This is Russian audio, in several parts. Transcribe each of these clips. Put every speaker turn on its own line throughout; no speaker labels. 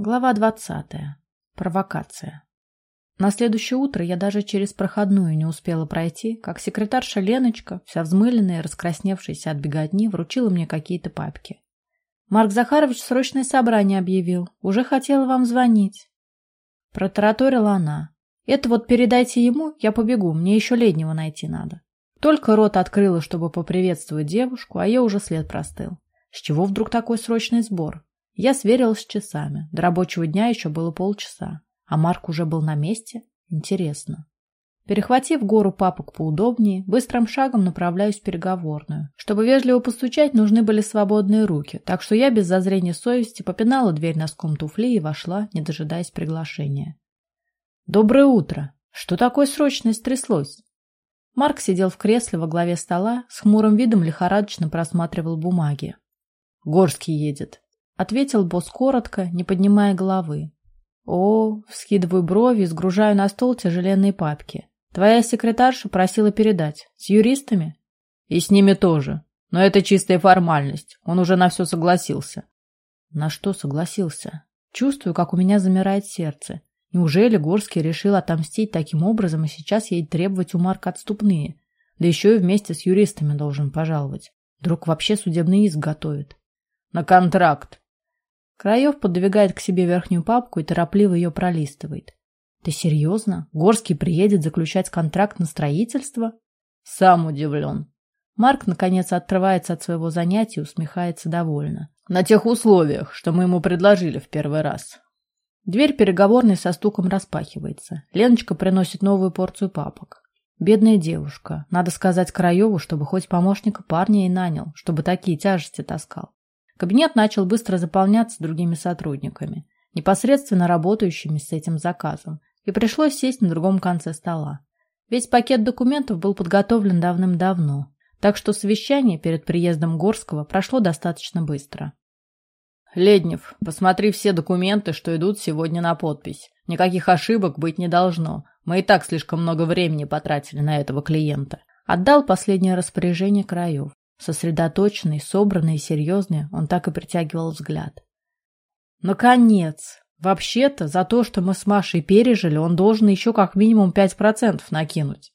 Глава двадцатая. Провокация. На следующее утро я даже через проходную не успела пройти, как секретарша Леночка, вся взмыленная и раскрасневшаяся от беготни, вручила мне какие-то папки. «Марк Захарович срочное собрание объявил. Уже хотела вам звонить». Протараторила она. «Это вот передайте ему, я побегу, мне еще леднего найти надо». Только рот открыла, чтобы поприветствовать девушку, а я уже след простыл. С чего вдруг такой срочный сбор? Я сверилась с часами. До рабочего дня еще было полчаса. А Марк уже был на месте? Интересно. Перехватив гору папок поудобнее, быстрым шагом направляюсь в переговорную. Чтобы вежливо постучать, нужны были свободные руки, так что я без зазрения совести попинала дверь носком туфли и вошла, не дожидаясь приглашения. «Доброе утро! Что такое срочное стряслось?» Марк сидел в кресле во главе стола, с хмурым видом лихорадочно просматривал бумаги. «Горский едет ответил босс коротко, не поднимая головы. О, вскидываю брови и сгружаю на стол тяжеленные папки. Твоя секретарша просила передать. С юристами? И с ними тоже. Но это чистая формальность. Он уже на все согласился. На что согласился? Чувствую, как у меня замирает сердце. Неужели Горский решил отомстить таким образом и сейчас ей требовать у Марка отступные? Да еще и вместе с юристами должен пожаловать. Вдруг вообще судебный иск готовит. На контракт, Краев подвигает к себе верхнюю папку и торопливо ее пролистывает. Ты серьезно? Горский приедет заключать контракт на строительство? Сам удивлен. Марк, наконец, отрывается от своего занятия и усмехается довольно. На тех условиях, что мы ему предложили в первый раз. Дверь переговорной со стуком распахивается. Леночка приносит новую порцию папок. Бедная девушка. Надо сказать Краеву, чтобы хоть помощника парня и нанял, чтобы такие тяжести таскал. Кабинет начал быстро заполняться другими сотрудниками, непосредственно работающими с этим заказом, и пришлось сесть на другом конце стола. Весь пакет документов был подготовлен давным-давно, так что совещание перед приездом Горского прошло достаточно быстро. «Леднев, посмотри все документы, что идут сегодня на подпись. Никаких ошибок быть не должно. Мы и так слишком много времени потратили на этого клиента». Отдал последнее распоряжение Краев. Сосредоточенный, собранный и серьезный, он так и притягивал взгляд. Наконец! Вообще-то, за то, что мы с Машей пережили, он должен еще как минимум пять процентов накинуть.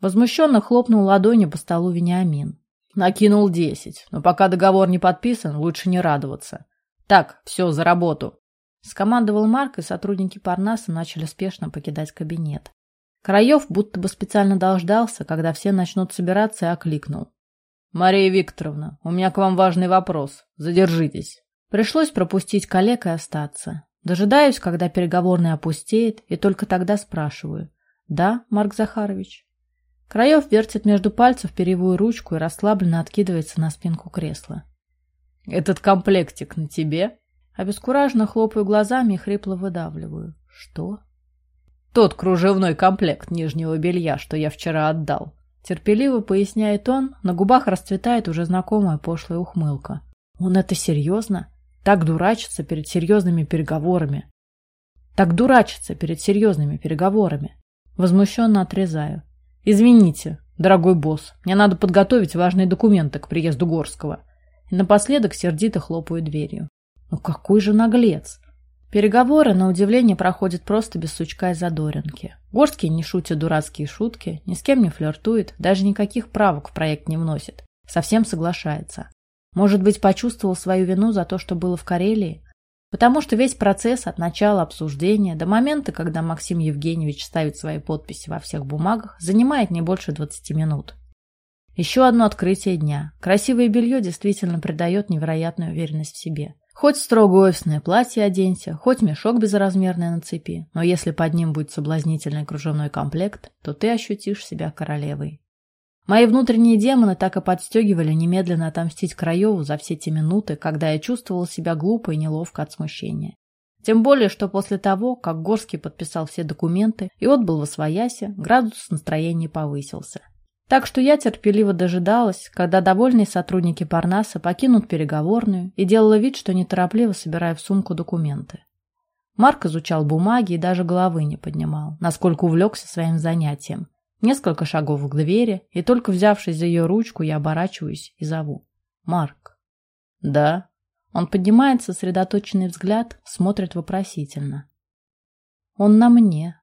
Возмущенно хлопнул ладонью по столу Вениамин. Накинул десять, но пока договор не подписан, лучше не радоваться. Так, все, за работу. Скомандовал Марк, и сотрудники Парнаса начали спешно покидать кабинет. Краев будто бы специально дождался, когда все начнут собираться, и окликнул. «Мария Викторовна, у меня к вам важный вопрос. Задержитесь». Пришлось пропустить коллег и остаться. Дожидаюсь, когда переговорный опустеет, и только тогда спрашиваю. «Да, Марк Захарович?» Краев вертит между пальцев перьевую ручку и расслабленно откидывается на спинку кресла. «Этот комплектик на тебе?» Обескураженно хлопаю глазами и хрипло выдавливаю. «Что?» «Тот кружевной комплект нижнего белья, что я вчера отдал. Терпеливо поясняет он, на губах расцветает уже знакомая пошлая ухмылка. Он это серьезно? Так дурачится перед серьезными переговорами. Так дурачится перед серьезными переговорами. Возмущенно отрезаю. Извините, дорогой босс, мне надо подготовить важные документы к приезду Горского. И напоследок сердито хлопаю дверью. Ну какой же наглец! Переговоры, на удивление, проходят просто без сучка и задоринки. Горский не шутит дурацкие шутки, ни с кем не флиртует, даже никаких правок в проект не вносит. Совсем соглашается. Может быть, почувствовал свою вину за то, что было в Карелии? Потому что весь процесс от начала обсуждения до момента, когда Максим Евгеньевич ставит свои подписи во всех бумагах, занимает не больше 20 минут. Еще одно открытие дня. Красивое белье действительно придает невероятную уверенность в себе. Хоть строгое офисное платье оденься, хоть мешок безразмерный на цепи, но если под ним будет соблазнительный кружевной комплект, то ты ощутишь себя королевой. Мои внутренние демоны так и подстегивали немедленно отомстить Краеву за все те минуты, когда я чувствовал себя глупо и неловко от смущения. Тем более, что после того, как Горский подписал все документы и отбыл во своясе, градус настроения повысился. Так что я терпеливо дожидалась, когда довольные сотрудники Парнаса покинут переговорную и делала вид, что неторопливо собираю в сумку документы. Марк изучал бумаги и даже головы не поднимал, насколько увлекся своим занятием. Несколько шагов к двери, и только взявшись за ее ручку, я оборачиваюсь и зову. «Марк». «Да». Он поднимает сосредоточенный взгляд, смотрит вопросительно. Он на мне.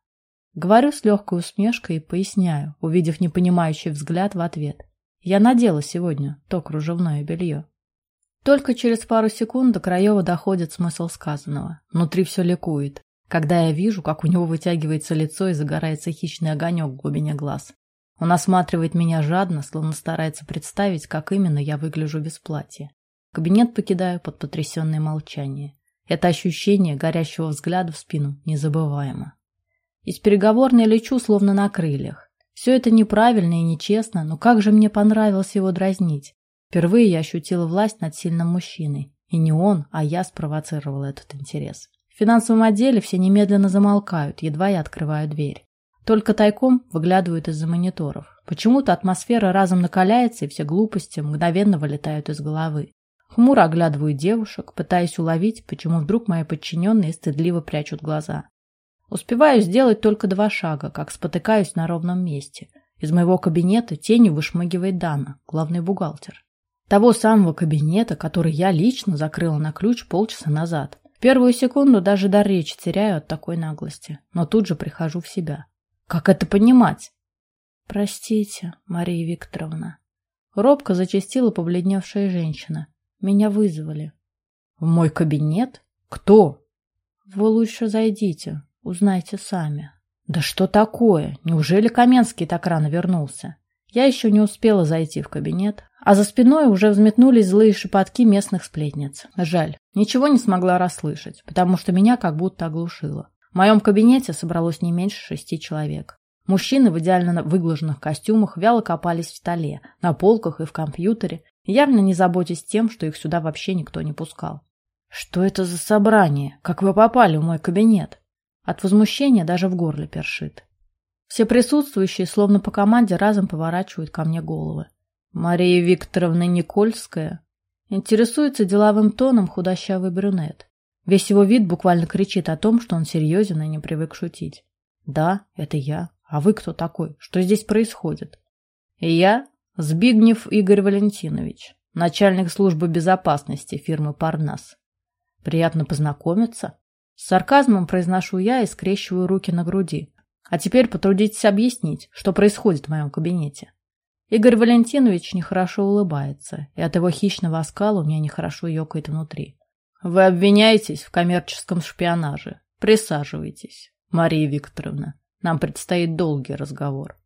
Говорю с легкой усмешкой и поясняю, увидев непонимающий взгляд в ответ. Я надела сегодня то кружевное белье. Только через пару секунд до Краева доходит смысл сказанного. Внутри все ликует, когда я вижу, как у него вытягивается лицо и загорается хищный огонек в глубине глаз. Он осматривает меня жадно, словно старается представить, как именно я выгляжу без платья. Кабинет покидаю под потрясенное молчание. Это ощущение горящего взгляда в спину незабываемо. Из переговорной лечу словно на крыльях. Все это неправильно и нечестно, но как же мне понравилось его дразнить. Впервые я ощутила власть над сильным мужчиной. И не он, а я спровоцировала этот интерес. В финансовом отделе все немедленно замолкают, едва я открываю дверь. Только тайком выглядывают из-за мониторов. Почему-то атмосфера разом накаляется, и все глупости мгновенно вылетают из головы. Хмуро оглядываю девушек, пытаясь уловить, почему вдруг мои подчиненные стыдливо прячут глаза. Успеваю сделать только два шага, как спотыкаюсь на ровном месте. Из моего кабинета тенью вышмыгивает Дана, главный бухгалтер. Того самого кабинета, который я лично закрыла на ключ полчаса назад. Первую секунду даже дар речи теряю от такой наглости, но тут же прихожу в себя. Как это понимать? Простите, Мария Викторовна. Робко зачастила побледневшая женщина. Меня вызвали. В мой кабинет? Кто? Вы лучше зайдите, узнайте сами. Да что такое? Неужели Каменский так рано вернулся? Я еще не успела зайти в кабинет, а за спиной уже взметнулись злые шепотки местных сплетниц. Жаль, ничего не смогла расслышать, потому что меня как будто оглушило. В моем кабинете собралось не меньше шести человек. Мужчины в идеально выглаженных костюмах вяло копались в столе, на полках и в компьютере, явно не заботясь тем, что их сюда вообще никто не пускал. «Что это за собрание? Как вы попали в мой кабинет?» От возмущения даже в горле першит. Все присутствующие, словно по команде, разом поворачивают ко мне головы. Мария Викторовна Никольская интересуется деловым тоном худощавый брюнет. Весь его вид буквально кричит о том, что он серьезен и не привык шутить. «Да, это я. А вы кто такой? Что здесь происходит?» «Я Збигнев Игорь Валентинович, начальник службы безопасности фирмы «Парнас». Приятно познакомиться. С сарказмом произношу я и скрещиваю руки на груди. А теперь потрудитесь объяснить, что происходит в моем кабинете. Игорь Валентинович нехорошо улыбается, и от его хищного оскала у меня нехорошо ёкает внутри. Вы обвиняетесь в коммерческом шпионаже. Присаживайтесь, Мария Викторовна. Нам предстоит долгий разговор.